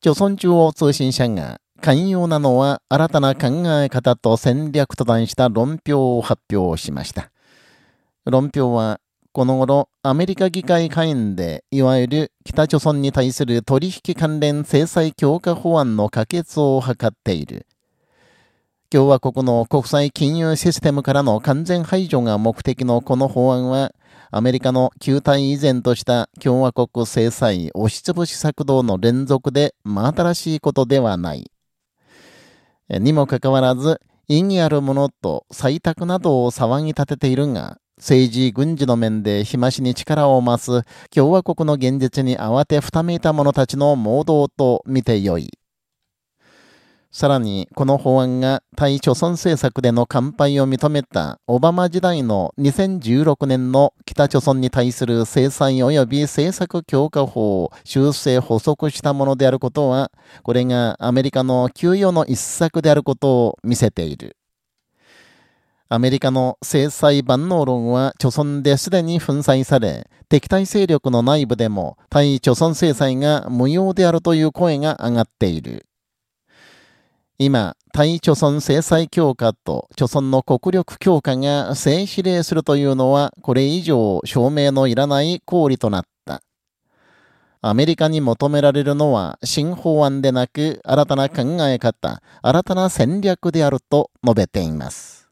朝鮮中央通信社が寛容なのは新たな考え方と戦略と題した論評を発表しました。論評は、この頃、アメリカ議会下院で、いわゆる北朝鮮に対する取引関連制裁強化法案の可決を図っている。共和国の国際金融システムからの完全排除が目的のこの法案は、アメリカの旧態依然とした共和国制裁押しつぶし策動の連続で真新しいことではない。にもかかわらず、意義あるものと採択などを騒ぎ立てているが、政治、軍事の面で日増しに力を増す共和国の現実に慌てふためいた者たちの盲導と見てよい。さらに、この法案が対貯村政策での乾杯を認めたオバマ時代の2016年の北朝村に対する制裁及び政策強化法を修正補足したものであることは、これがアメリカの給与の一策であることを見せている。アメリカの制裁万能論は、貯村ですでに粉砕され、敵対勢力の内部でも対貯村制裁が無用であるという声が上がっている。今、対貯村制裁強化と貯村の国力強化が正指令するというのは、これ以上証明のいらない行為となった。アメリカに求められるのは新法案でなく新たな考え方、新たな戦略であると述べています。